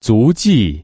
足迹。